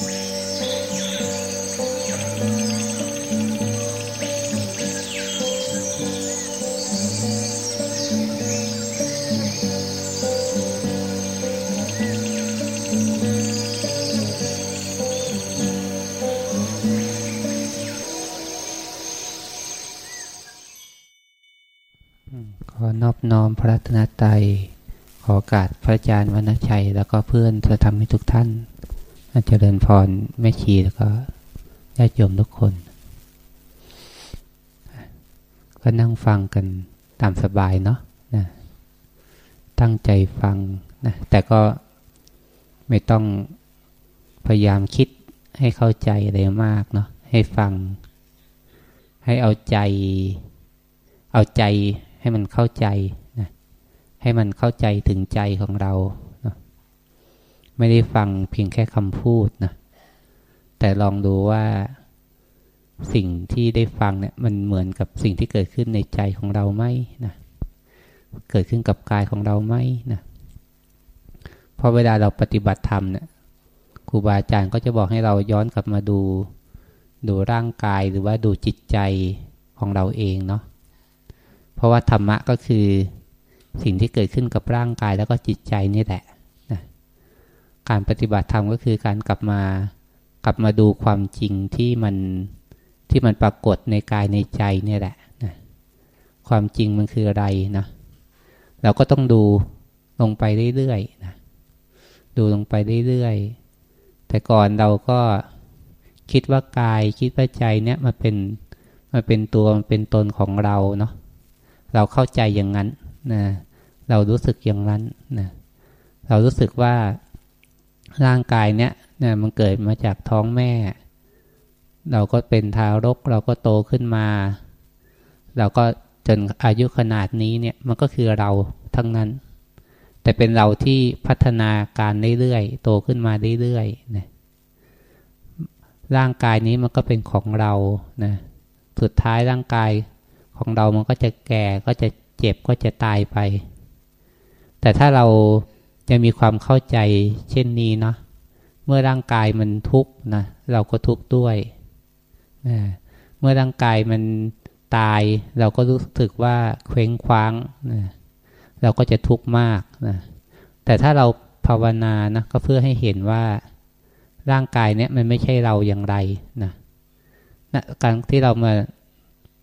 นอบน้อมพระรัตนตรัย ขอการพระอาจารย์วรรณชัย แล้วก็เพื่อนจะทำให้ทุกท่าน เจริญพรแม่ชีแล้วก็ญาติโยมทุกคน ก็นั่งฟังกันตามสบายเนาะนะตั้งใจฟังนะแต่ก็ไม่ต้องพยายามคิดให้เข้าใจอะไรมากเนาะให้ฟัง ให้เอาใจ เอาใจให้มันเข้าใจนะให้มันเข้าใจถึงใจของเรา ไม่ได้ฟังเพียงแค่คำพูดนะแต่ลองดูว่าสิ่งที่ได้ฟังเนี่ยมันเหมือนกับสิ่งที่เกิดขึ้นในใจของเราไหมนะเกิดขึ้นกับกายของเราไหมนะพอเวลาเราปฏิบัติธรรมเนี่ยครูบาอาจารย์ก็จะบอกให้เราย้อนกลับมาดู ดูร่างกายหรือว่าดูจิตใจของเราเองเนาะเพราะว่าธรรมะก็คือสิ่งที่เกิดขึ้นกับร่างกายแล้วก็จิตใจนี่แหละนะ การปฏิบัติธรรมก็คือการกลับมากลับมาดูความจริงที่มันที่มันปรากฏในกายในใจเนี่ยแหละนะความจริงมันคืออะไรนะเราก็ต้องดูลงไปเรื่อยๆนะดูลงไปเรื่อยๆแต่ก่อนเราก็คิดว่ากายคิดว่าใจเนี่ยมันเป็นมันเป็นตัวมันเป็นตนของเราเนาะเราเข้าใจอย่างนั้นนะเรารู้สึกอย่างนั้นนะเรารู้สึกว่า ร่างกายเนี้ยนะมันเกิดมาจากท้องแม่ เราก็เป็นทารกเราก็โตขึ้นมา เราก็จนอายุขนาดนี้เนี่ยมันก็คือเราทั้งนั้น แต่เป็นเราที่พัฒนาการเรื่อยๆโตขึ้นมาเรื่อยๆนะร่างกายนี้มันก็เป็นของเรานะสุดท้ายร่างกายของเรามันก็จะแก่ก็จะเจ็บก็จะตายไป แต่ถ้าเรา จะมีความเข้าใจเช่นนี้เนาะเมื่อร่างกายมันทุกข์นะเราก็ทุกข์ด้วยนะเมื่อร่างกายมันตาย เราก็รู้สึกว่าเคว้งคว้างนะเราก็จะทุกข์มากนะแต่ถ้าเราภาวนานะก็เพื่อให้เห็นว่าร่างกายเนี้ยมันไม่ใช่เราอย่างไรนะนะการที่เรามา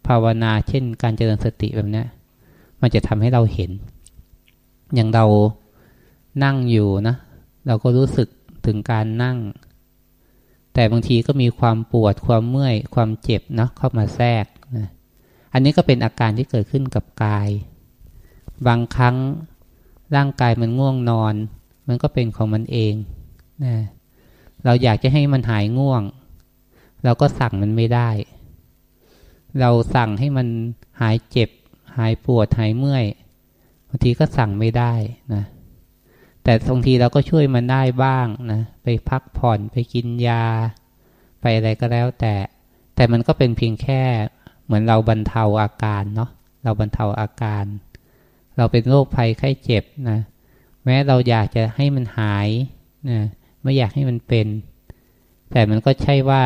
ภาวนาเช่น การเจริญสติแบบนี้มันจะทำให้เราเห็น อย่างเรา นั่งอยู่นะเราก็รู้สึกถึงการนั่ง แต่บางทีก็มีความปวดความเมื่อย ความเจ็บเนาะเข้ามาแทรกนะอันนี้ก็เป็นอาการที่เกิดขึ้นกับกาย บางครั้งร่างกายมันง่วงนอน มันก็เป็นของมันเองนะเราอยากจะให้มันหายง่วง เราก็สั่งมันไม่ได้ เราสั่งให้มันหายเจ็บ หายปวดหายเมื่อยบางทีก็สั่งไม่ได้นะ แต่บางทีเราก็ช่วยมันได้บ้างนะ ไปพักผ่อนไปกินยา ไปอะไรก็แล้วแต่ แต่มันก็เป็นเพียงแค่เหมือนเราบรรเทาอาการเนาะเราบรรเทาอาการ เราเป็นโรคภัยไข้เจ็บนะแม้เราอยากจะให้มันหายนะไม่อยากให้มันเป็น แต่มันก็ใช่ว่า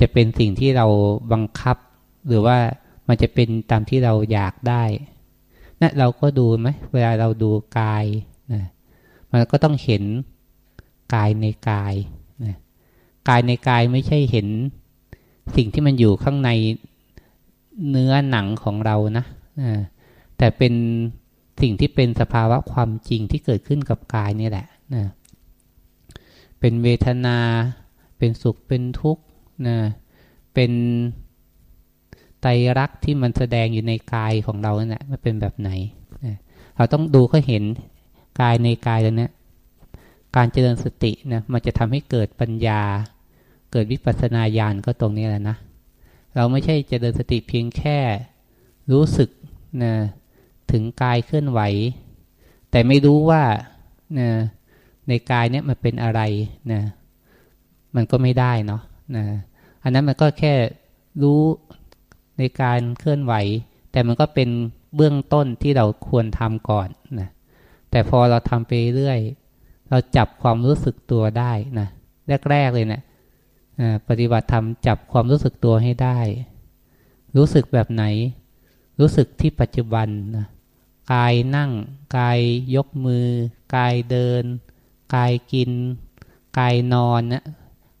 จะเป็นสิ่งที่เราบังคับ หรือว่ามันจะเป็นตามที่เราอยากได้นะเราก็ดูไหมเวลาเราดูกาย มันก็ต้องเห็นกายในกายนะกายในกายไม่ใช่เห็นสิ่งที่มันอยู่ข้างในเนื้อหนังของเรานะนะแต่เป็นสิ่งที่เป็นสภาวะความจริงที่เกิดขึ้นกับกายนี่แหละนะเป็นเวทนา เป็นสุขเป็นทุกข์นะเป็นไตรักที่มันแสดงอยู่ในกายของเราเนี่ยมันเป็นแบบไหนเราต้องดูก็เห็น กายในกายตรงนี้การเจริญสตินะมันจะทำให้เกิดปัญญา เกิดวิปัสสนาญาณก็ตรงนี้แหละนะ เราไม่ใช่เจริญสติเพียงแค่รู้สึกนะถึงกายเคลื่อนไหว แต่ไม่รู้ว่านะในกายเนี่ยมันเป็นอะไรนะมันก็ไม่ได้เนาะนะอันนั้นมันก็แค่รู้ในการเคลื่อนไหว แต่มันก็เป็นเบื้องต้นที่เราควรทำก่อนนะ แต่พอเราทำไปเรื่อย เราจับความรู้สึกตัวได้นะแรกๆเลยเนะี่ยปฏิบัติธรรมจับความรู้สึกตัวให้ได้ รู้สึกแบบไหน รู้สึกที่ปัจจุบันนะกายนั่ง กายยกมือ กายเดิน กายกิน กายนอนนะ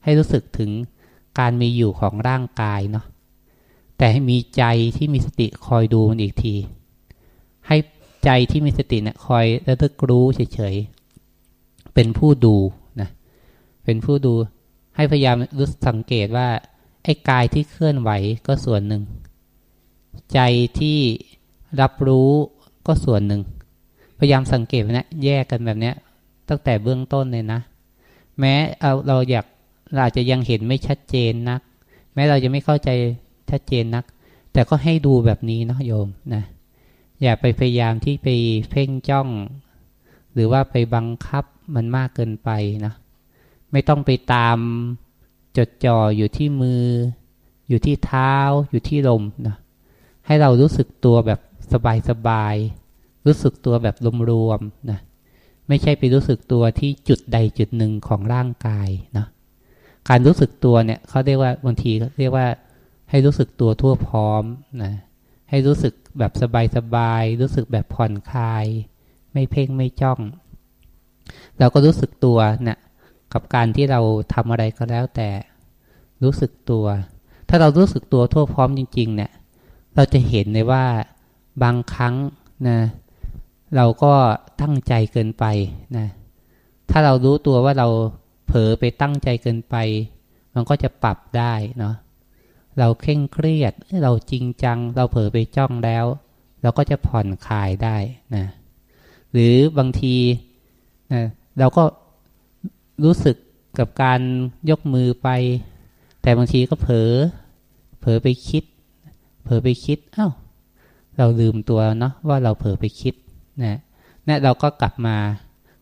ให้รู้สึกถึงการมีอยู่ของร่างกายเนาะแต่ให้มีใจที่มีสติคอยดูมันอีกที ให้ ใจที่มีสติเนะี่ยคอยระลึกรู้เฉยๆ เป็นผู้ดูนะเป็นผู้ดูให้พยายามรู้สังเกตว่าไอ้กายที่เคลื่อนไหวก็ส่วนหนึ่ง ใจที่รับรู้ก็ส่วนหนึ่ง พยายามสังเกตนะแยกกันแบบนี้ตั้งแต่เบื้องต้นเลยนะ แม้เอาเราอยากเราอาจจะยังเห็นไม่ชัดเจนนัก แม้เราจะไม่เข้าใจชัดเจนนัก แต่ก็ให้ดูแบบนี้นะโยมนะ อย่าไปพยายามที่ไปเพ่งจ้อง หรือว่าไปบังคับมันมากเกินไปนะไม่ต้องไปตามจดจ่ออยู่ที่มือ อยู่ที่เท้า อยู่ที่ลมนะให้เรารู้สึกตัวแบบสบายๆรู้สึกตัวแบบรวมๆนะไม่ใช่ไปรู้สึกตัวที่จุดใดจุดหนึ่งของร่างกายนะการรู้สึกตัวเนี่ยเขาเรียกว่าบางทีเขาเรียกว่าให้รู้สึกตัวทั่วพร้อมนะ ให้รู้สึกแบบสบายๆ รู้สึกแบบผ่อนคลาย ไม่เพ่งไม่จ้อง เราก็รู้สึกตัวเนะี่ยกับการที่เราทำอะไรก็แล้วแต่ รู้สึกตัว ถ้าเรารู้สึกตัวทั่วพร้อมจริง ๆ เนี่ย เราจะเห็นเลยว่าบางครั้งนะเราก็ตั้งใจเกินไปนะ ถ้าเรารู้ตัวว่าเราเผลอไปตั้งใจเกินไป มันก็จะปรับได้เนาะ เราเคร่งเครียด เราจริงจัง เราเผลอไปจ้องแล้ว เราก็จะผ่อนคลายได้นะหรือบางทีนะเราก็รู้สึกกับการยกมือไป แต่บางทีก็เผลอเผลอไปคิด เผลอไปคิดอา้าวเราลืมตัวเนาะว่าเราเผลอไปคิดนะนี่เราก็กลับมา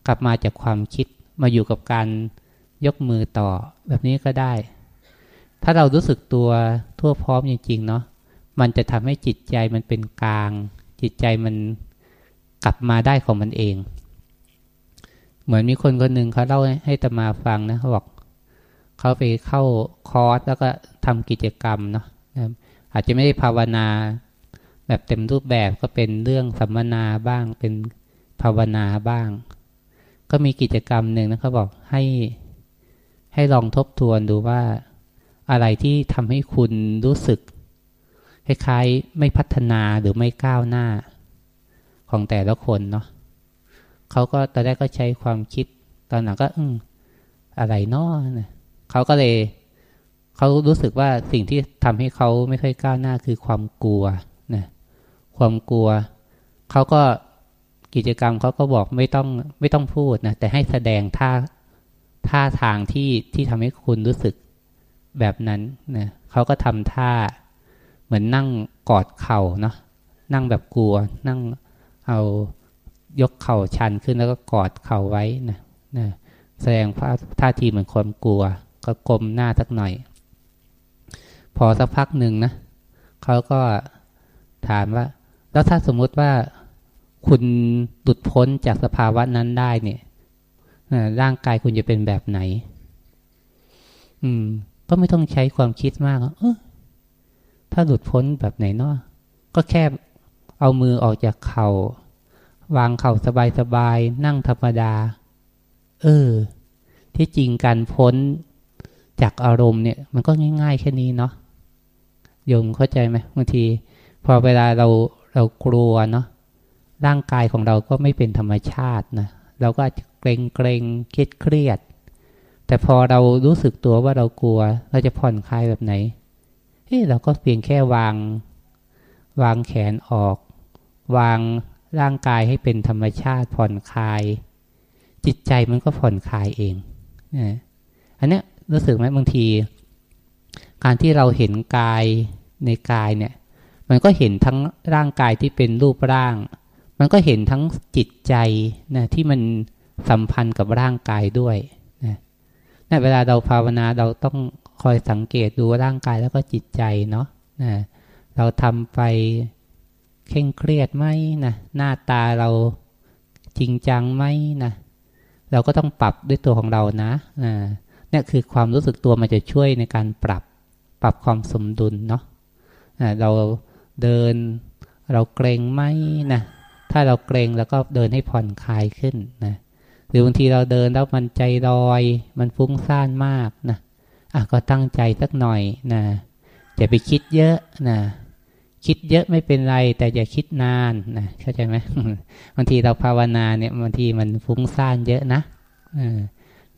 กลับมาจากความคิดมาอยู่กับการยกมือต่อแบบนี้ก็ได้ ถ้าเรารู้สึกตัวทั่วพร้อมจริงๆเนาะมันจะทำให้จิตใจมันเป็นกลาง จิตใจมันกลับมาได้ของมันเอง เหมือนมีคนคนหนึ่งเขาเล่าให้ตมาฟังนะเขาบอกเขาไปเข้าคอร์สแล้วก็ทำกิจกรรมเนาะอาจจะไม่ได้ภาวนาแบบเต็มรูปแบบก็เป็นเรื่องสัมมนาบ้างเป็นภาวนาบ้าง ก็มีกิจกรรมหนึ่งนะเขาบอกให้ให้ลองทบทวนดูว่า อะไรที่ทำให้คุณรู้สึกคล้ายๆไม่พัฒนาหรือไม่ก้าวหน้าของแต่ละคนเนาะเขาก็ตอนแรกก็ใช้ความคิด ตอนหลังก็อืมอะไรเนาะเขาก็เลยเขารู้สึกว่าสิ่งที่ทำให้เขาไม่ค่อยก้าวหน้าคือความกลัวนะความกลัวเขาก็กิจกรรมเขาก็บอกไม่ต้องไม่ต้องพูดนะแต่ให้แสดงท่าท่าทางที่ที่ทำให้คุณรู้สึก แบบนั้นนะเขาก็ทำท่า เหมือนนั่งกอดเข่าเนาะนั่งแบบกลัว นั่งเอายกเข่าชันขึ้นแล้วก็กอดเข่าไว้นะนะแสดงท่าทีเหมือนความกลัว ก็กลมหน้าสักหน่อย พอสักพักหนึ่งนะเขาก็ถามว่า แล้วถ้าสมมุติว่าคุณหลุดพ้นจากสภาวะนั้นได้เนี่ยร่างกายคุณจะเป็นแบบไหน อืม ก็ไม่ต้องใช้ความคิดมากเออถ้าหลุดพ้นแบบไหนเนาะก็แค่เอามือออกจากเขา่าวางเข่าสบายๆนั่งธรรมดา เออ ที่จริงการพ้นจากอารมณ์เนี่ย มันก็ง่ายๆแค่นี้เนาะโยมเข้าใจไหมบางที พอเวลาเราเรากลัวเนาะร่างกายของเราก็ไม่เป็นธรรมชาตินะเราก็เกรงเกรงเครียดเครียด แต่พอเรารู้สึกตัวว่าเรากลัว เราจะผ่อนคลายแบบไหนเฮ้เราก็เพียงแค่วาง วางแขนออก วางร่างกายให้เป็นธรรมชาติผ่อนคลาย จิตใจมันก็ผ่อนคลายเองนะอันนี้รู้สึกไหมบางที การที่เราเห็นกายในกายเนี่ย มันก็เห็นทั้งร่างกายที่เป็นรูปร่าง มันก็เห็นทั้งจิตใจนะที่มันสัมพันธ์กับร่างกายด้วย นะนะเวลาเราภาวนาเราต้องคอยสังเกตดูร่างกายแล้วก็จิตใจเนาะนะเราทำไปเคร่งเครียดไหมนะหน้าตาเราจริงจังไหมนะเราก็ต้องปรับด้วยตัวของเรานะนะเนี่ยคือความรู้สึกตัวมันจะช่วยในการปรับปรับความสมดุลเนาะเราเดินเราเกรงไหมนะถ้าเราเกรงแล้วก็เดินให้ผ่อนคลายขึ้นนะ รือบางทีเราเดินแล้วมันใจลอย มันฟุ้งซ่านมากนะอะก็ตั้งใจสักหน่อยนะอย่าไปคิดเยอะนะคิดเยอะไม่เป็นไร แต่อย่าคิดนานนะเข้าใจไหมบางทีเราภาวนาเนี่ยบางทีมันฟุ้งซ่านเยอะนะ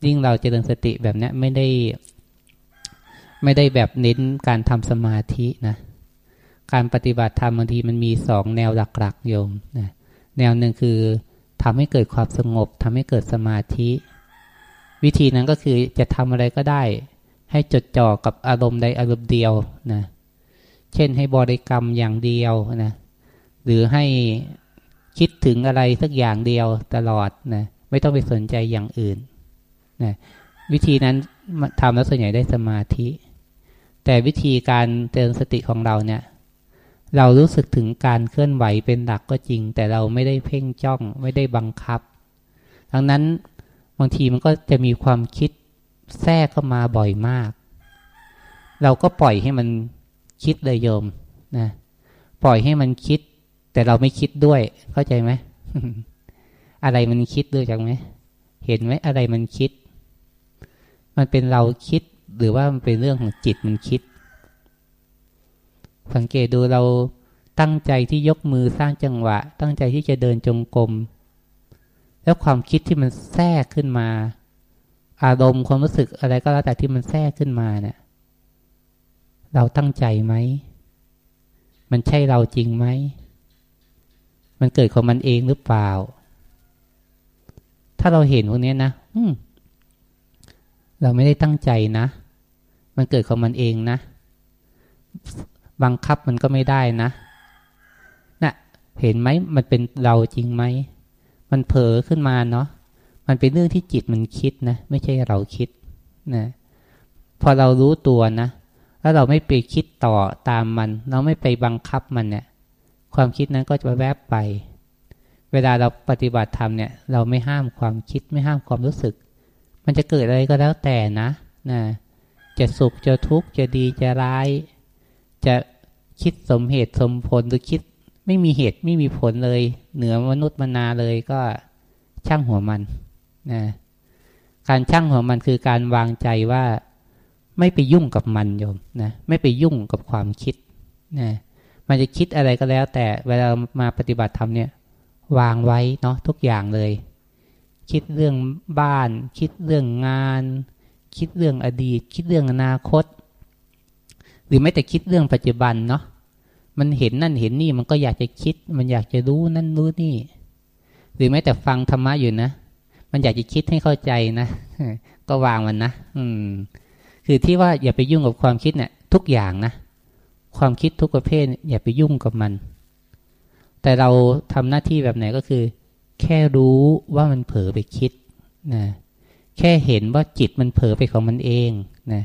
ยิ่งเราเจริญสติแบบนี้ไม่ได้ ไม่ได้แบบเน้นการทำสมาธินะการปฏิบัติธรรมบางทีมันมีสองแนวหลักๆโยมนะแนวหนึ่งคือ ทำให้เกิดความสงบทำให้เกิดสมาธิ วิธีนั้นก็คือจะทำอะไรก็ได้ ให้จดจ่อกับอารมณ์ใดอารมณ์เดียวนะเช่นให้บริกรรมอย่างเดียวนะหรือให้คิดถึงอะไรสักอย่างเดียวตลอดนะไม่ต้องไปสนใจอย่างอื่นนะวิธีนั้นทำแล้วส่วนใหญ่ได้สมาธิ แต่วิธีการเตือนสติของเราเนี่ย เรารู้สึกถึงการเคลื่อนไหวเป็นหลักก็จริง แต่เราไม่ได้เพ่งจ้องไม่ได้บังคับ ดังนั้นบางทีมันก็จะมีความคิดแทรกเข้ามาบ่อยมาก เราก็ปล่อยให้มันคิดเลยโยมนะปล่อยให้มันคิด แต่เราไม่คิดด้วย เข้าใจไหมอะไรมันคิดด้วยจังไหมเห็นไหมอะไรมันคิด มันเป็นเราคิดหรือว่ามันเป็นเรื่องของจิตมันคิด สังเกตดูเราตั้งใจที่ยกมือสร้างจังหวะ ตั้งใจที่จะเดินจงกรมแล้วความคิดที่มันแทรกขึ้นมา อารมณ์ความรู้สึกอะไรก็แล้วแต่ที่มันแทรกขึ้นมาเนี่ยเราตั้งใจไหม มันใช่เราจริงไหม มันเกิดของมันเองหรือเปล่า ถ้าเราเห็นพวกนี้นะอืมเราไม่ได้ตั้งใจนะ มันเกิดของมันเองนะ บังคับมันก็ไม่ได้นะนะ่ะเห็นไหมมันเป็นเราจริงไหม มันเผลอขึ้นมาเนาะมันเป็นเรื่องที่จิตมันคิดนะไม่ใช่เราคิดนะพอเรารู้ตัวนะแล้วเราไม่ไปคิดต่อตามมัน เราไม่ไปบังคับมันเนี่ย ความคิดนั้นก็จะแวบไป เวลาเราปฏิบัติธรรมเนี่ย เราไม่ห้ามความคิดไม่ห้ามความรู้สึก มันจะเกิดอะไรก็แล้วแต่นะนะจะสุขจะทุกข์จะดีจะร้าย จะคิดสมเหตุสมผลหรือคิดไม่มีเหตุไม่มีผลเลย เหนือมนุษย์มนาเลยก็ช่างหัวมันนะการช่างหัวมันคือการวางใจว่าไม่ไปยุ่งกับมันโยมนะไม่ไปยุ่งกับความคิดนะมันจะคิดอะไรก็แล้ว แต่เวลามาปฏิบัติธรรมเนี่ยวางไว้เนาะทุกอย่างเลย คิดเรื่องบ้าน คิดเรื่องงาน คิดเรื่องอดีต คิดเรื่องอนาคต หรือไม่แต่คิดเรื่องปัจจุบันเนาะมันเห็นนั่นเห็นนี่มันก็อยากจะคิด มันอยากจะรู้นั่นรู้นี่ หรือแม้แต่ฟังธรรมะอยู่นะมันอยากจะคิดให้เข้าใจนะก็วางมันนะอืม คือที่ว่าอย่าไปยุ่งกับความคิดเนะี่ย ทุกอย่างนะความคิดทุกประเภท อย่าไปยุ่งกับมัน แต่เราทำหน้าที่แบบไหนก็คือ แค่รู้ว่ามันเผลอไปคิดนะแค่เห็นว่าจิตมันเผลอไปของมันเองนะ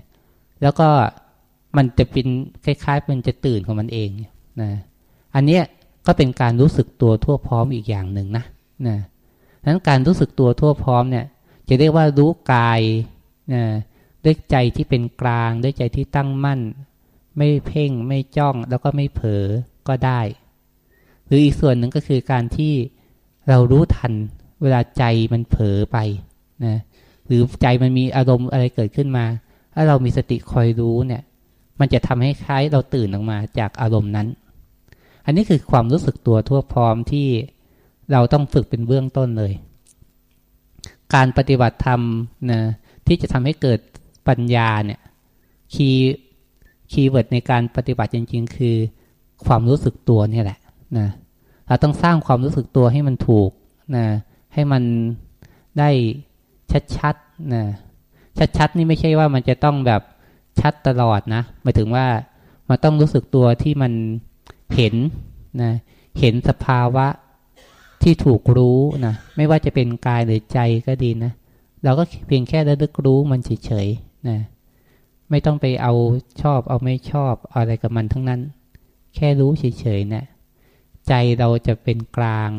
แล้วก็ มันจะเป็นคล้ายๆมันจะตื่นของมันเองนะอันเนี้ยก็เป็นการรู้สึกตัวทั่วพร้อมอีกอย่างหนึ่งนะนะดังนั้นการรู้สึกตัวทั่วพร้อมเนี่ย จะเรียกว่ารู้กายนะด้วยใจที่เป็นกลางด้วยใจที่ตั้งมั่น ไม่เพ่งไม่จ้องแล้วก็ไม่เผลอก็ได้ หรืออีกส่วนหนึ่งก็คือการที่เรารู้ทันเวลาใจมันเผลอไปนะหรือใจมันมีอารมณ์อะไรเกิดขึ้นมา ถ้าเรามีสติคอยรู้เนี่ย มันจะทำให้คล้ายเราตื่นออกมาจากอารมณ์นั้น อันนี้คือความรู้สึกตัวทั่วพร้อมที่เราต้องฝึกเป็นเบื้องต้นเลย การปฏิบัติธรรมนะที่จะทำให้เกิดปัญญาเนี่ยkey keyword ในการปฏิบัติจริง ๆ คือความรู้สึกตัวนี่แหละนะเราต้องสร้างความรู้สึกตัวให้มันถูกนะให้มันได้ชัดๆนะชัดๆนี่ไม่ใช่ว่ามันจะต้องแบบ ชัดตลอดนะหมายถึงว่ามันต้องรู้สึกตัวที่มันเห็นนะเห็นสภาวะที่ถูกรู้นะไม่ว่าจะเป็นกายหรือใจก็ดีนะเราก็เพียงแค่ระลึกรู้มันเฉยๆนะไม่ต้องไปเอาชอบเอาไม่ชอบอะไรกับมันทั้งนั้น แค่รู้เฉยๆนะใจเราจะเป็นกลาง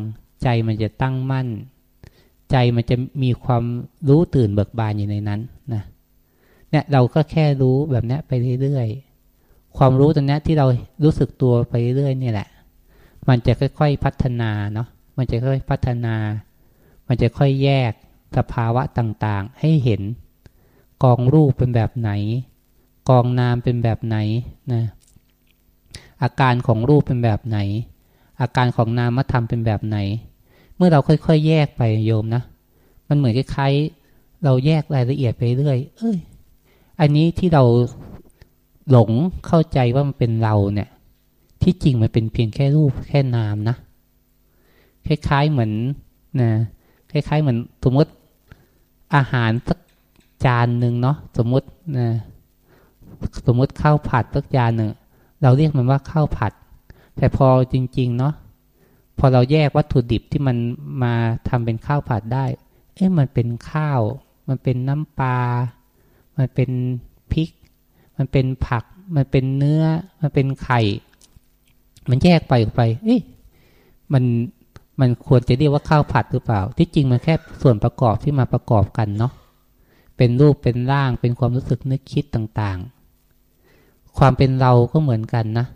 ใจมันจะตั้งมั่น ใจมันจะมีความรู้ตื่นเบิกบานอยู่ในนั้นนะ เนี่ยเราก็แค่รู้แบบนี้ไปเรื่อยๆ ความรู้ตรงนี้ที่เรารู้สึกตัวไปเรื่อยนี่แหละ มันจะค่อย ๆพัฒนาเนาะ มันจะค่อยๆพัฒนา มันจะค่อยแยกสภาวะต่างๆ ให้เห็น กองรูปเป็นแบบไหน กองนามเป็นแบบไหนนะ อาการของรูปเป็นแบบไหน อาการของนามธรรมเป็นแบบไหน เมื่อเราค่อยๆ แยกไปโยมนะ มันเหมือนคล้ายๆเราแยกรายละเอียดไปเรื่อย เอ้ย อันนี้ที่เราหลงเข้าใจว่ามันเป็นเราเนี่ย ที่จริงมันเป็นเพียงแค่รูปแค่นามนะ คล้ายๆเหมือนนะคล้ายๆเหมือนสมมติอาหารสักจานหนึ่งเนาะสมมตินะสมมติข้าวผัดสักจานหนึ่งเราเรียกมันว่าข้าวผัด แต่พอจริง ๆ เนาะพอเราแยกวัตถุดิบที่มันมาทำเป็นข้าวผัดได้ เอ๊ะมันเป็นข้าว มันเป็นน้ำปลา มันเป็นพริก มันเป็นผัก มันเป็นเนื้อ มันเป็นไข่ มันแยกไปไป เอ๊ะมันมันควรจะเรียกว่าข้าวผัดหรือเปล่า ที่จริงมันแค่ส่วนประกอบที่มาประกอบกันเนาะเป็นรูปเป็นร่างเป็นความรู้สึกนึกคิดต่างๆ ความเป็นเราก็เหมือนกันนะ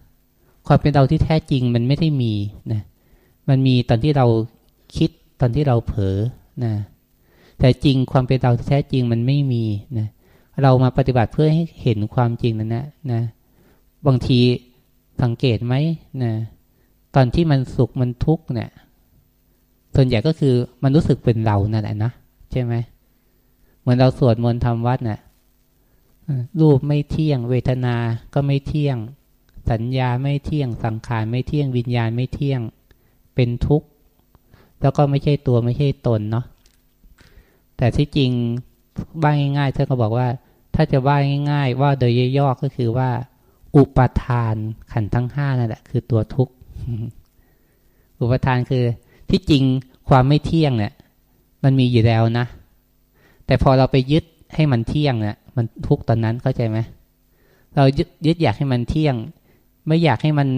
ความเป็นเราที่แท้จริงมันไม่ได้มีนะมันมีตอนที่เราคิดตอนที่เราเผลอนะแต่จริงความเป็นเราที่แท้จริงมันไม่มีนะ เรามาปฏิบัติเพื่อให้เห็นความจริงนั้นนะนะ บางทีสังเกตไหมนะตอนที่มันสุขมันทุกข์เนี่ยส่วนใหญ่ก็คือมันรู้สึกเป็นเรานั่นแหละนะใช่ไหมเหมือนเราสวดมนต์ทำวัดนะ่ะรูปไม่เที่ยง เวทนาก็ไม่เที่ยง สัญญาไม่เที่ยง สังขารไม่เที่ยงวิญญาณไม่เที่ยง เป็นทุกข์แล้วก็ไม่ใช่ตัวไม่ใช่ตนเนาะแต่ที่จริงบ้างง่ายๆเธอก็บอกว่า ถ้าจะว่าง่าย ๆ ว่าโดยย่อๆก็คือว่า อุปทานขันทั้งห้านั่นแหละคือตัวทุกข์ อุปทานคือที่จริงความไม่เที่ยงเนี่ย มันมีอยู่แล้วนะ แต่พอเราไปยึดให้มันเที่ยงเนี่ยมันทุกตอนนั้นเข้าใจไหมเรายึดยึดอยากให้มันเที่ยง ไม่อยากให้มัน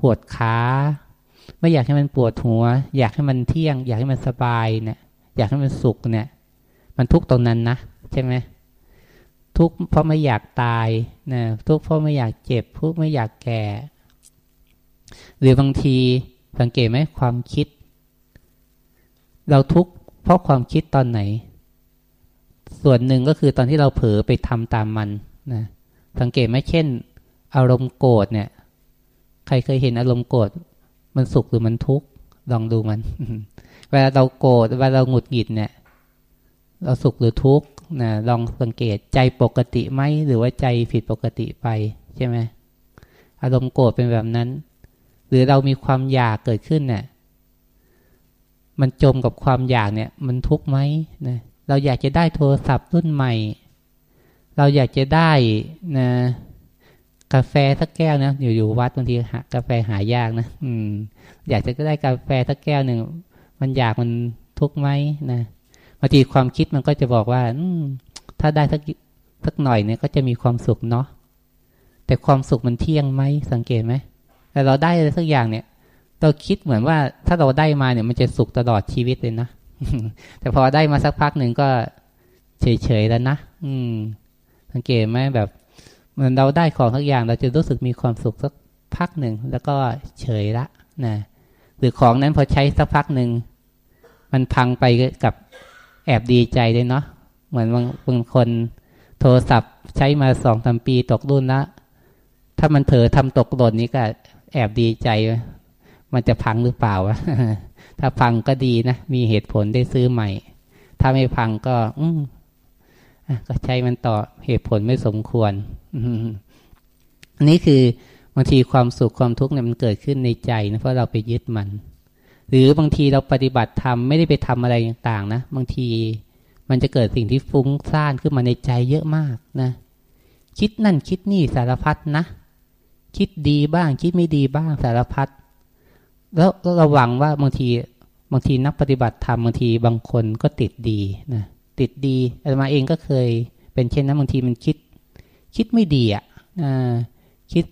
ปวดขาไม่อยากให้มันปวดหัว อยากให้มันเที่ยง อยากให้มันสบายเนี่ย อยากให้มันสุขเนี่ย มันทุกตรงนั้นนะใช่ไหม ทุกเพราะไม่อยากตายนะทุกเพราะไม่อยากเจ็บ ทุกไม่อยากแก่ หรือบางทีสังเกตไหมความคิด เราทุกข์เพราะความคิดตอนไหน ส่วนหนึ่งก็คือตอนที่เราเผลอไปทำตามมันนะสังเกตไหมเช่น อารมณ์โกรธเนี่ย ใครเคยเห็นอารมณ์โกรธมันสุขหรือมันทุกข์ลองดูมัน เวลาเราโกรธเวลาเราหงุดหงิดเนี่ย เราสุขหรือทุกข์ นะลองสังเกตใจปกติไหมหรือว่าใจผิดปกติไปใช่ไหมอารมณ์โกรธเป็นแบบนั้น หรือเรามีความอยากเกิดขึ้นเนี่ยมันจมกับความอยากเนี่ย มันทุกข์ไหมนะเราอยากจะได้โทรศัพท์รุ่นใหม่ เราอยากจะได้นะกาแฟสักแก้วนะอยู่อยู่วัดบางทีหากาแฟหายากนะอืม อยากจะได้กาแฟสักแก้วหนึ่งมันอยากมันทุกข์ไหมนะางทีความคิดมันก็จะบอกว่าถ้าได้สักสักหน่อยเนี่ยก็จะมีความสุขเนาะแต่ความสุขมันเที่ยงไหมสังเกตไหมแต่เราได้อะไรสักอย่างเนี่ยเราคิดเหมือนว่าถ้าเราได้มาเนี่ยมันจะสุขตลอดชีวิตเลยนะแต่พอได้มาสักพักหนึ่งก็เฉยๆแล้วนะอืม สังเกตไหมแบบเหมือนเราได้ของทุกอย่าง เราจะรู้สึกมีความสุขสักพักหนึ่งแล้วก็เฉยละนะหรือของนั้นพอใช้สักพักหนึ่งมันพังไปกับ แอบดีใจเลยเนาะเหมือนบางบางคนโทรศัพท์ใช้มาสองสามปีตกรุ่นละถ้ามันเผลอทำตกหล่นนี้ก็แอบดีใจ มันจะพังหรือเปล่าวะถ้าพังก็ดีนะ มีเหตุผลได้ซื้อใหม่ ถ้าไม่พังก็ อืมก็ใช้มันต่อเหตุผลไม่สมควรอันนี้คือบางทีความสุขความทุกข์เนี่ยมันเกิดขึ้นในใจนะเพราะเราไปยึดมัน หรือบางทีเราปฏิบัติธรรมไม่ได้ไปทำอะไรต่างๆนะ บางทีมันจะเกิดสิ่งที่ฟุ้งซ่านขึ้นมาในใจเยอะมากนะ คิดนั่นคิดนี่สารพัดนะ คิดดีบ้างคิดไม่ดีบ้างสารพัดแล้วระวังว่าบางทีบางทีนักปฏิบัติธรรมบางทีบางคนก็ติดดีนะติดดีอาตมาเองก็เคยเป็นเช่นนั้นบางทีมันคิด คิดไม่ดีอะนะคิด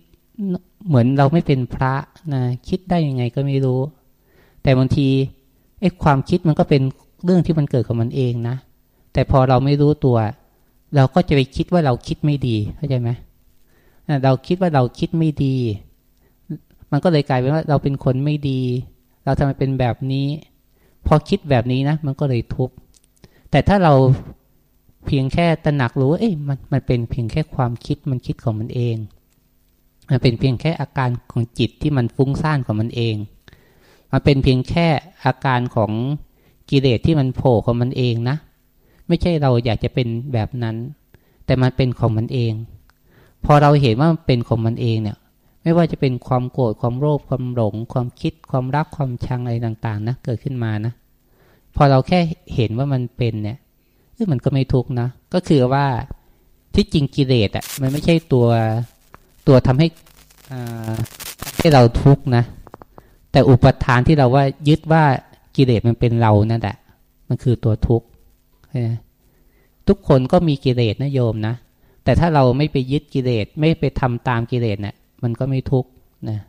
เหมือนเราไม่เป็นพระนะคิดได้ยังไงก็ไม่รู้ แต่บางทีไอ้ความคิดมันก็เป็นเรื่องที่มันเกิดของมันเองนะ แต่พอเราไม่รู้ตัว เราก็จะไปคิดว่าเราคิดไม่ดีเข้าใจไหมเราคิดว่าเราคิดไม่ดี มันก็เลยกลายเป็นว่าเราเป็นคนไม่ดี เราทำไมเป็นแบบนี้ พอคิดแบบนี้นะ มันก็เลยทุกข์แต่ถ้าเราเพียงแค่ตระหนักรู้ว่าเอ๊ะมันมันเป็นเพียงแค่ความคิดมันคิดของมันเอง มันเป็นเพียงแค่อาการของจิตที่มันฟุ้งซ่านของมันเอง มันเป็นเพียงแค่อาการของกิเลสที่มันโผล่ของมันเองนะ ไม่ใช่เราอยากจะเป็นแบบนั้น แต่มันเป็นของมันเอง พอเราเห็นว่ามันเป็นของมันเองเนี่ย ไม่ว่าจะเป็นความโกรธความโลภความหลง ความคิดความรักความชังอะไรต่าง ๆ นะเกิดขึ้นมานะพอเราแค่เห็นว่ามันเป็นเนี่ยมันก็ไม่ทุกนะก็คือว่าที่จริงกิเลสอะมันไม่ใช่ตัวตัวทำให้อ่าให้เราทุกข์นะ แต่อุปทานที่เราว่ายึดว่ากิเลสมันเป็นเรานั่นแหละ มันคือตัวทุกข์ทุกคนก็มีกิเลสนะโยมนะ แต่ถ้าเราไม่ไปยึดกิเลสไม่ไปทำตามกิเลสเนะี่ยมันก็ไม่ทุกข์นะ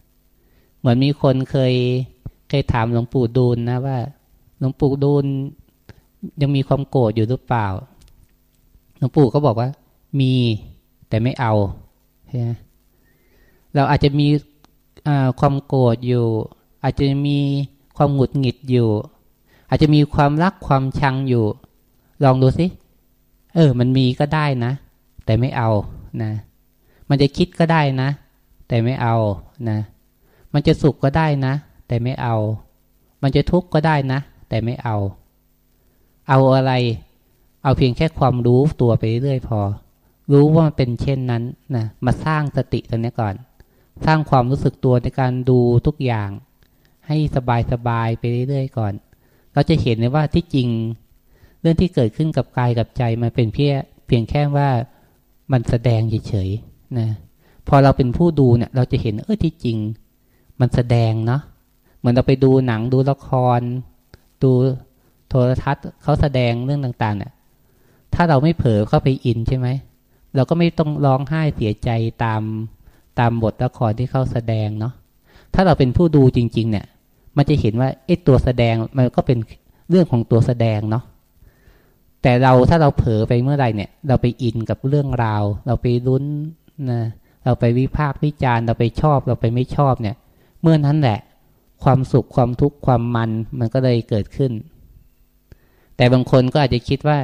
เหมือนมีคนเคยเคยถามหลวงปู่ดูลนะว่าหลวงปู่ดูลยังมีความโกรธอยู่หรือเปล่าหลวงปู่ก็บอกว่า มีแต่ไม่เอาใช่ไหมเราอาจจะมีความโกรธอยู่ อาจจะมีความหงุดหงิดอยู่ อาจจะมีความรักความชังอยู่ ลองดูสิเออ มันมีก็ได้นะ แต่ไม่เอานะ มันจะคิดก็ได้นะ แต่ไม่เอานะ มันจะสุขก็ได้นะ แต่ไม่เอา มันจะทุกข์ก็ได้นะ แต่ไม่เอา เอาอะไร เอาเพียงแค่ความรู้ตัวไปเรื่อยพอ รู้ว่ามันเป็นเช่นนั้นนะมาสร้างสติตรงนี้ก่อน สร้างความรู้สึกตัวในการดูทุกอย่าง ให้สบายสบายไปเรื่อยๆก่อน เราจะเห็นเลยว่าที่จริง เรื่องที่เกิดขึ้นกับกายกับใจมันเป็นเพียงเพียงแค่ว่ามันแสดงเฉยๆนะพอเราเป็นผู้ดูเนี่ย เราจะเห็นเออที่จริง มันแสดงเนาะเหมือนเราไปดูหนังดูละคร ดูโทรทัศน์เขาแสดงเรื่องต่างๆเนี่ยถ้าเราไม่เผลอเข้าไปอินใช่ไหมเราก็ไม่ต้องร้องไห้เสียใจตามตามบทละครที่เขาแสดงเนาะถ้าเราเป็นผู้ดูจริง ๆ เนี่ย มันจะเห็นว่าไอ้ตัวแสดงมันก็เป็นเรื่องของตัวแสดงเนาะแต่เราถ้าเราเผลอไปเมื่อไรเนี่ย เราไปอินกับเรื่องราว เราไปลุ้นนะเราไปวิพากษ์วิจารณ์เราไปชอบเราไปไม่ชอบเนี่ย เมื่อนั้นแหละ ความสุขความทุกข์ความมันมันก็เลยเกิดขึ้น แต่บางคนก็อาจจะคิดว่า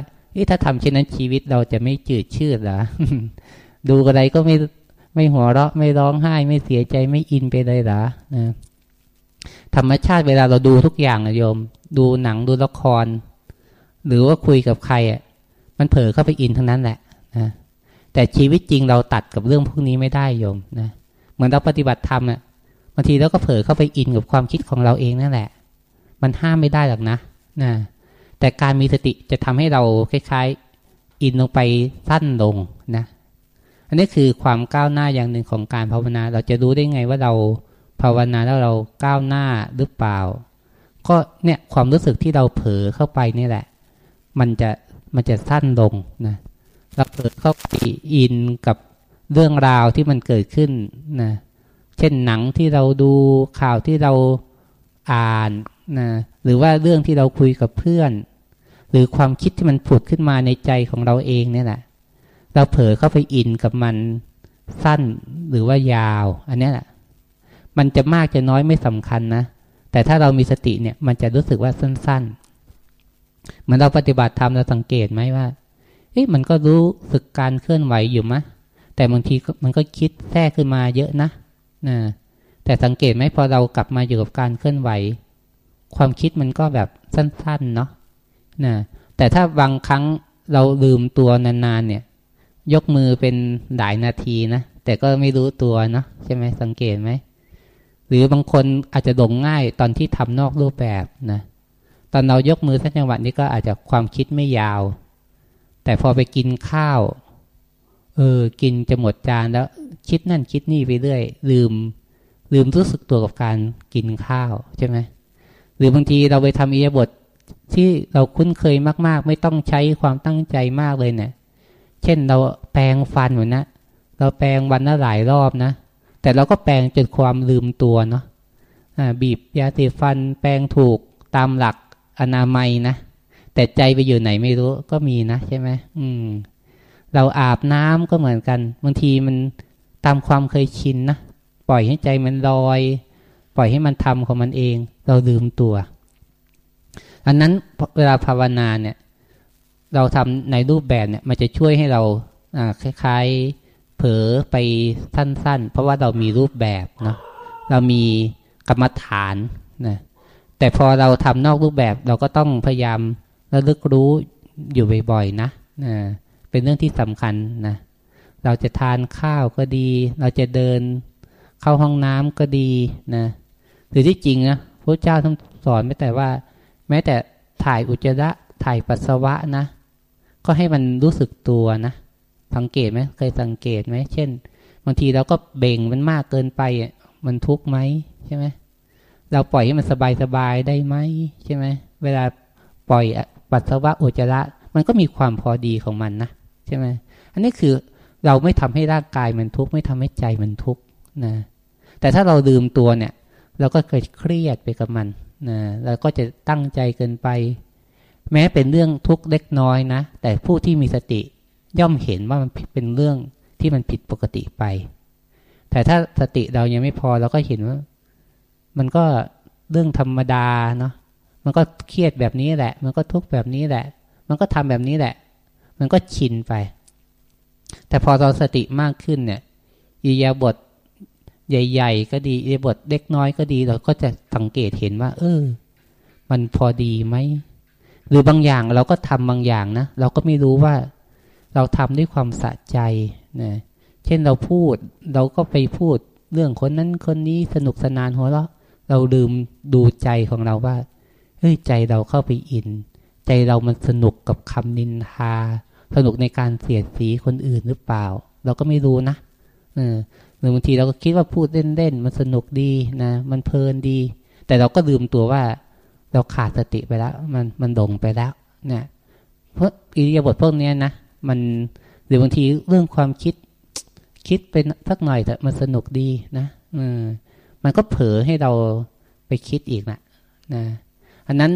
ถ้าทำเช่นนั้นชีวิตเราจะไม่จืดชืดหรอดูอะไรก็ไม่ไม่หัวเราะไม่ร้องไห้ไม่เสียใจไม่อินไปเลยหรอนะ ธรรมชาติเวลาเราดูทุกอย่างนะโยม ดูหนังดูละคร หรือว่าคุยกับใครอะ มันเผลอเข้าไปอินทั้งนั้นแหละนะแต่ชีวิตจริงเราตัดกับเรื่องพวกนี้ไม่ได้โยมนะเหมือนเราปฏิบัติธรรมอะบางทีเราก็เผลอเข้าไปอินกับความคิดของเราเองนั่นแหละ มันห้ามไม่ได้หรอกนะนะแต่การมีสติจะทำให้เราคล้ายๆ อินลงไปสั้นลงนะ อันนี้คือความก้าวหน้าอย่างหนึ่งของการภาวนา เราจะรู้ได้ไงว่าเรา ภาวนาแล้วเราก้าวหน้าหรือเปล่า ก็เนี่ยความรู้สึกที่เราเผลอเข้าไปนี่แหละ มันจะมันจะสั้นลงนะเราเผลอเข้าไปอินกับเรื่องราวที่มันเกิดขึ้นนะเช่นหนังที่เราดูข่าวที่เราอ่านนะหรือว่าเรื่องที่เราคุยกับเพื่อน หรือความคิดที่มันผุดขึ้นมาในใจของเราเองเนี่ยแหละ เราเผลอเข้าไปอินกับมันสั้นหรือว่ายาว อันนี้แหละ มันจะมากจะน้อยไม่สำคัญนะ แต่ถ้าเรามีสติเนี่ย มันจะรู้สึกว่าสั้นๆ เหมือนเราปฏิบัติธรรมเราสังเกตไหมว่า เอ๊ะมันก็รู้สึกการเคลื่อนไหวอยู่มะ แต่บางทีมันก็คิดแทรกขึ้นมาเยอะนะนะแต่สังเกตไหมพอเรากลับมาอยู่กับการเคลื่อนไหว ความคิดมันก็แบบสั้นๆเนาะนะแต่ถ้าบางครั้งเราลืมตัวนานๆเนี่ย ยกมือเป็นหลายนาทีนะ แต่ก็ไม่รู้ตัวเนาะใช่ไหมสังเกตไหม หรือบางคนอาจจะหลงง่ายตอนที่ทำนอกรูปแบบนะตอนเรายกมือสักจังหวะนี้ก็อาจจะความคิดไม่ยาว แต่พอไปกินข้าวเออกินจะหมดจานแล้วคิดนั่นคิดนี่ไปเรื่อย ลืม ลืมรู้สึกตัวกับการกินข้าวใช่ไหมหรือบางทีเราไปทำอียบทที่เราคุ้นเคยมาก ๆ ไม่ต้องใช้ความตั้งใจมากเลยเนะี่ย เช่นเราแปรงฟันเหมือนนะเราแปรงวันละหลายรอบนะ แต่เราก็แปรงจนความลืมตัวเนาะบีบยาสีฟันแปรงถูกตามหลักอนามัยนะแต่ใจไปอยู่ไหนไม่รู้ก็มีนะใช่ไหมอืม เราอาบน้ำก็เหมือนกัน บางทีมันตามความเคยชินนะปล่อยให้ใจมันลอย ปล่อยให้มันทำของมันเอง เราลืมตัว อันนั้นเวลาภาวนาเนี่ย เราทำในรูปแบบเนี่ย มันจะช่วยให้เราคล้ายๆ เผลอไปสั้น ๆ เพราะว่าเรามีรูปแบบเนาะเรามีกรรมฐานนะแต่พอเราทำนอกรูปแบบเราก็ต้องพยายามระลึกรู้อยู่บ่อยๆนะนะเป็นเรื่องที่สำคัญนะเราจะทานข้าวก็ดี เราจะเดินเข้าห้องน้ำก็ดีนะหรือที่จริงนะพระเจ้าท่านสอนไม่แต่ว่า แม้แต่ถ่ายอุจจาระถ่ายปัสสาวะนะ ก็ให้มันรู้สึกตัวนะ สังเกตไหมเคยสังเกตไหมเช่น บางทีเราก็เบ่งมันมากเกินไปมันทุกข์ไหมใช่ไหมเราปล่อยให้มันสบายๆได้ไหมใช่ไหมเวลาปล่อยปัสสาวะอุจจาระมันก็มีความพอดีของมันนะใช่ไหมอันนี้คือเราไม่ทำให้ร่างกายมันทุกข์ไม่ทำให้ใจมันทุกข์นะแต่ถ้าเราลืมตัวเนี่ย เราก็เกิดเครียดไปกับมันนะเราก็จะตั้งใจเกินไป แม้เป็นเรื่องทุกข์เล็กน้อยนะ แต่ผู้ที่มีสติ ย่อมเห็นว่ามันเป็นเรื่องที่มันผิดปกติไป แต่ถ้าสติเรายังไม่พอเราก็เห็นว่า มันก็เรื่องธรรมดาเนาะมันก็เครียดแบบนี้แหละ มันก็ทุกข์แบบนี้แหละ มันก็ทำแบบนี้แหละ มันก็ชินไป แต่พอเราสติมากขึ้นเนี่ยอิยาบทใหญ่ ๆ ก็ดีอิยาบทเล็กน้อยก็ดี เราก็จะสังเกตเห็นว่า เออ มันพอดีไหมหรือบางอย่างเราก็ทำบางอย่างนะเราก็ไม่รู้ว่า เราทำด้วยความสะใจนะเช่นเราพูด เราก็ไปพูดเรื่องคนนั้นคนนี้สนุกสนานหัวเราะเราลืมดูใจของเราว่าเฮ้ยใจเราเข้าไปอิน ใจเรามันสนุกกับคำนินทา สนุกในการเสียดสีคนอื่นหรือเปล่า เราก็ไม่รู้นะเออหรือบางทีเราก็คิดว่าพูดเล่นๆมันสนุกดีนะมันเพลินดี แต่เราก็ลืมตัวว่าเราขาดสติไปแล้ว มันมันดงไปแล้วเนี่ยเพราะอิริยาบถพวกนี้นะ มันหรือบางทีเรื่องความคิดคิดเป็นสักหน่อยแต่มันสนุกดีนะอืมมันก็เผลอให้เราไปคิดอีกนะนะอันนั้น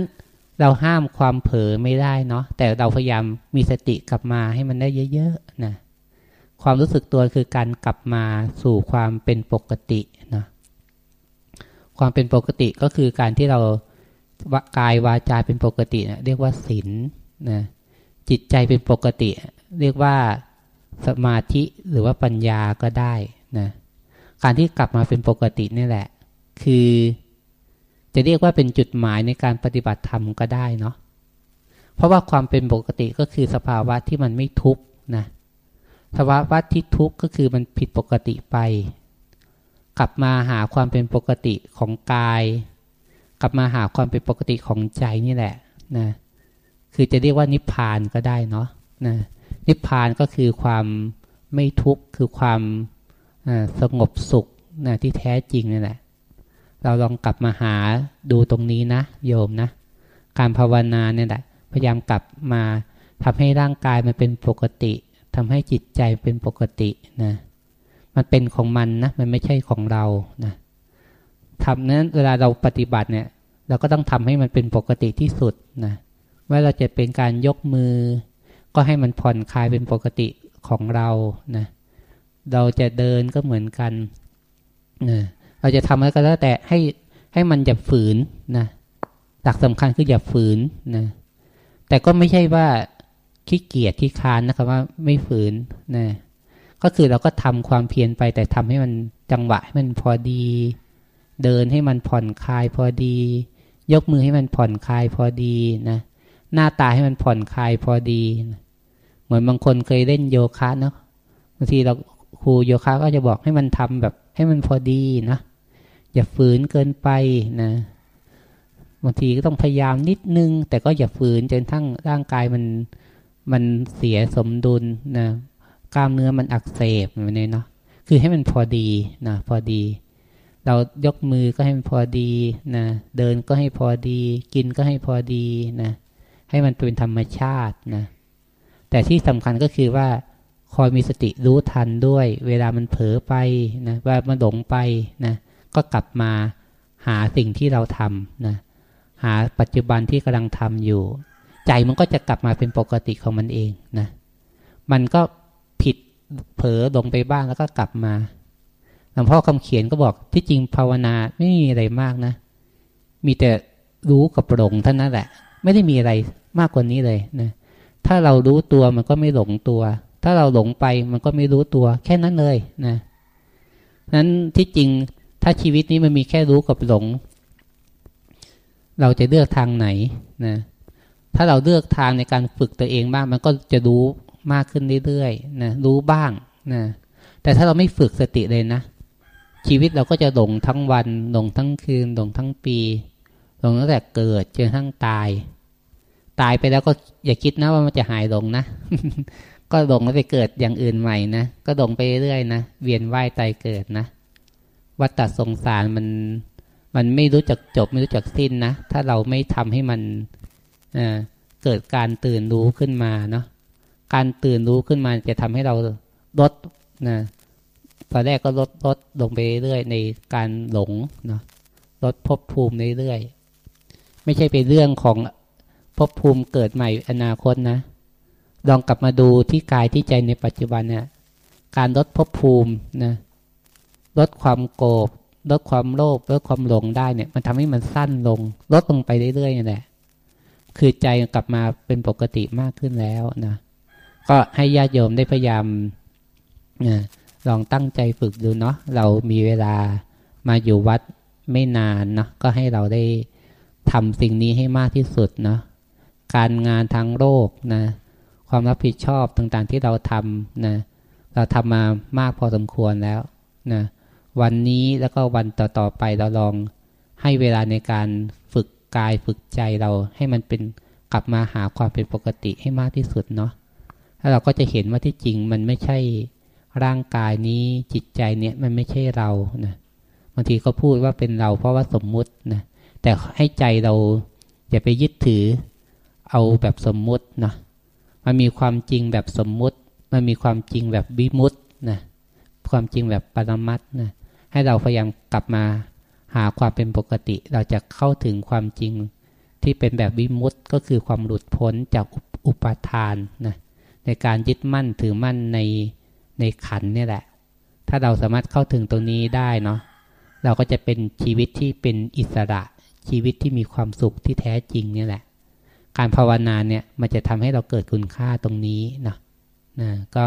เราห้ามความเผลอไม่ได้เนาะแต่เราพยายามมีสติกลับมาให้มันได้เยอะๆนะความรู้สึกตัวคือการกลับมาสู่ความเป็นปกตินะความเป็นปกติก็คือการที่เรากายวาจาเป็นปกตินะเรียกว่าศีลนะจิตใจเป็นปกติ เรียกว่าสมาธิหรือว่าปัญญาก็ได้นะการที่กลับมาเป็นปกตินี่แหละ คือ จะเรียกว่าเป็นจุดหมายในการปฏิบัติธรรมก็ได้เนาะเพราะว่าความเป็นปกติก็คือสภาวะที่มันไม่ทุกข์นะสภาวะที่ทุกข์ก็คือมันผิดปกติไป กลับมาหาความเป็นปกติของกาย กลับมาหาความเป็นปกติของใจนี่แหละนะคือจะเรียกว่านิพพานก็ได้เนาะนะ นิพพานก็คือความไม่ทุกข์คือความสงบสุขนะที่แท้จริงนี่แหละ เราลองกลับมาหาดูตรงนี้นะ โยมนะ การภาวนาเนี่ยแหละ พยายามกลับมาทำให้ร่างกายมันเป็นปกติทำให้จิตใจเป็นปกตินะ มันเป็นของมันนะ มันไม่ใช่ของเรานะทำนั้นเวลาเราปฏิบัติเนี่ย เราก็ต้องทำให้มันเป็นปกติที่สุดนะ ว่าเราจะเป็นการยกมือ ก็ให้มันผ่อนคลายเป็นปกติของเรานะเราจะเดินก็เหมือนกันนะเราจะทำอะไรก็แล้วแต่ให้ให้มันอย่าฝืนนะหลักสำคัญคืออย่าฝืนนะแต่ก็ไม่ใช่ว่าขี้เกียจขี้คานนะครับว่าไม่ฝืนนะก็คือเราก็ทำความเพียรไป แต่ทำให้มันจังหวะให้มันพอดี เดินให้มันผ่อนคลายพอดี ยกมือให้มันผ่อนคลายพอดีนะหน้าตาให้มันผ่อนคลายพอดีนะ เหมือนบางคนเคยเล่นโยคะเนาะบางทีเราครูโยคะก็จะบอกให้มันทำแบบ ให้มันพอดีนะอย่าฝืนเกินไปนะบางทีก็ต้องพยายามนิดนึง แต่ก็อย่าฝืนจนทั้งร่างกายมันมันเสียสมดุลนะกล้ามเนื้อมันอักเสบแบบนี้เนาะคือให้มันพอดีนะพอดี เรายกมือก็ให้มันพอดีนะเดินก็ให้พอดี กินก็ให้พอดีนะให้มันเป็นธรรมชาตินะ แต่ที่สำคัญก็คือว่าคอยมีสติรู้ทันด้วย เวลามันเผลอไปนะว่ามันหลงไปนะก็กลับมาหาสิ่งที่เราทำนะหาปัจจุบันที่กำลังทำอยู่ ใจมันก็จะกลับมาเป็นปกติของมันเองนะมันก็ผิดเผลอลงไปบ้างแล้วก็กลับมาหลวงพ่อคำเขียนก็บอกที่จริงภาวนาไม่มีอะไรมากนะ มีแต่รู้กับหลงเท่านั้นแหละ ไม่ได้มีอะไรมากกว่านี้เลยนะ ถ้าเรารู้ตัวมันก็ไม่หลงตัว ถ้าเราหลงไปมันก็ไม่รู้ตัว แค่นั้นเลยนะนั้นที่จริงถ้าชีวิตนี้มันมีแค่รู้กับหลง เราจะเลือกทางไหนนะถ้าเราเลือกทางในการฝึกตัวเองบ้าง มันก็จะรู้มากขึ้นเรื่อยๆนะรู้บ้างนะแต่ถ้าเราไม่ฝึกสติเลยนะ ชีวิตเราก็จะหลงทั้งวันหลงทั้งคืนหลงทั้งปีหลงตั้งแต่เกิดจนทั้งตาย ตายไปแล้วก็อย่าคิดนะว่ามันจะหายหลงนะ ก็หลงแล้วไปเกิดอย่างอื่นใหม่นะ ก็หลงไปเรื่อยนะ เวียนว่ายตายเกิดนะ วัฏสงสารมัน มันไม่รู้จักจบไม่รู้จักสิ้นนะ ถ้าเราไม่ทำให้มันเกิดการตื่นรู้ขึ้นมาเนาะ การตื่นรู้ขึ้นมาจะทำให้เราลดนะตอนแรกก็ลดลดลงไปเรื่อยในการหลงเนาะ ลดภพภูมิเรื่อยไม่ใช่เป็นเรื่องของ ภพภูมิเกิดใหม่อนาคตนะ ลองกลับมาดูที่กายที่ใจในปัจจุบันเนี่ยการลดภพภูมินะลดความโกรธลดความโลภลดความหลงได้เนี่ย มันทำให้มันสั้นลง ลดลงไปเรื่อยๆนี่แหละคือใจกลับมาเป็นปกติมากขึ้นแล้วนะก็ให้ญาติโยมได้พยายามนะลองตั้งใจฝึกดูเนาะเรามีเวลามาอยู่วัดไม่นานเนาะก็ให้เราได้ทำสิ่งนี้ให้มากที่สุดเนาะ การงานทางโลกนะความรับผิดชอบต่างๆที่เราทำนะเราทำมามากพอสมควรแล้วนะวันนี้แล้วก็วันต่อๆไปเราลองให้เวลาในการฝึกกายฝึกใจเราให้มันเป็นกลับมาหาความเป็นปกติให้มากที่สุดเนาะแล้วเราก็จะเห็นว่าที่จริงมันไม่ใช่ร่างกายนี้จิตใจเนี่ยมันไม่ใช่เรานะบางทีก็พูดว่าเป็นเราเพราะว่าสมมุตินะแต่ให้ใจเราอย่าไปยึดถือ เอาแบบสมมุตินะมันมีความจริงแบบสมมุติ มันมีความจริงแบบวิมุตนะความจริงแบบปรมัตนะให้เราพยายามกลับมาหาความเป็นปกติ เราจะเข้าถึงความจริงที่เป็นแบบวิมุตต์ก็คือความหลุดพ้นจากอุปาทานนะในการยึดมั่นถือมั่นในในขันนี่แหละ ถ้าเราสามารถเข้าถึงตรงนี้ได้เนาะเราก็จะเป็นชีวิตที่เป็นอิสระชีวิตที่มีความสุขที่แท้จริงนี่แหละ การภาวนาเนี่ยมันจะทำให้เราเกิดคุณค่าตรงนี้นะนะก็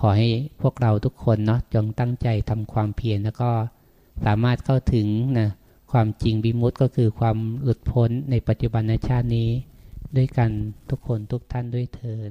ขอให้พวกเราทุกคนเนาะจงตั้งใจทำความเพียรแล้วก็สามารถเข้าถึงนะความจริงบิมุตก็คือความหลุดพ้นในปัจจุบันชาตินี้ ด้วยกันทุกคนทุกท่านด้วยเทอ